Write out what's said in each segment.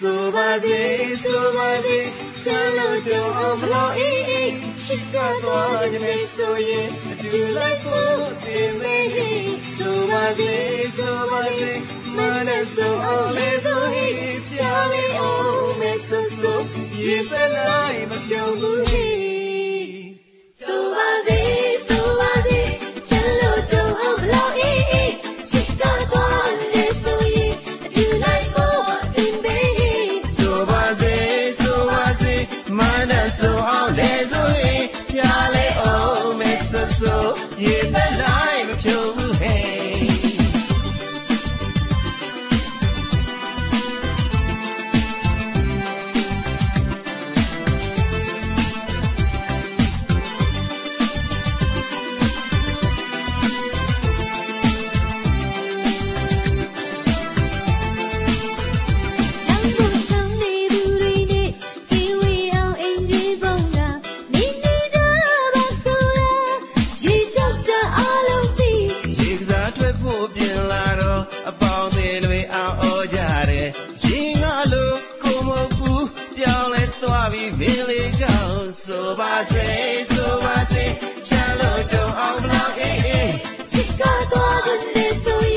Subazi, Subazi, Chalo do of lo e e, Chicago me so ye, do like what in me. Subazi, Subazi, Manaso o me so he, Chale o me so ye belai but. so. Yeah. Bobby Billy Joe, so I say, so I say, chalo jo ang lang eh eh. Chica doesn't this so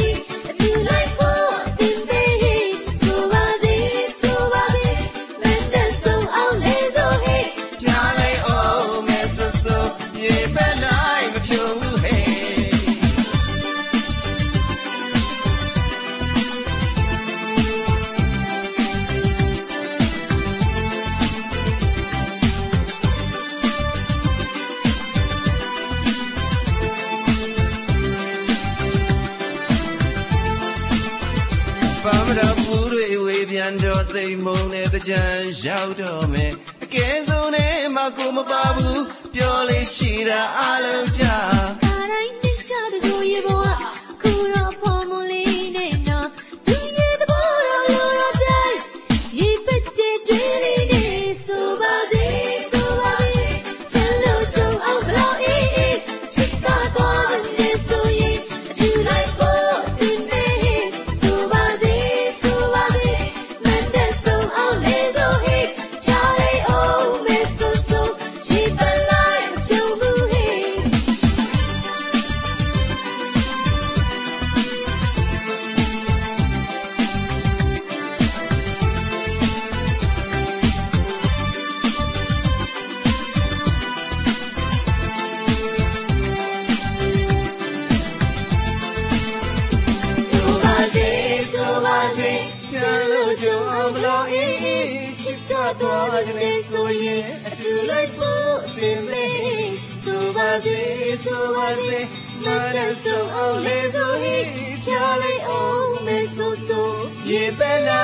န်တော်သိမုံနဲ့တကြံရောက်တော့မယ်အကယ်ဆုံးနဲ့မကူမပါဘူးပြောလေးရှိတာအလုံးကြခါတိုင်းသစ္စာတကူရေပေါ်ကခုတော့ဖော်မူလေးနဲ့နော်ဒီရေတဘောတော့ရောတော့တိုင်းရေပစ်တဲ့ကျွေးလေး soye achulai pote me suvaze suvaze manaso ole zohi kyale o me so so ye pena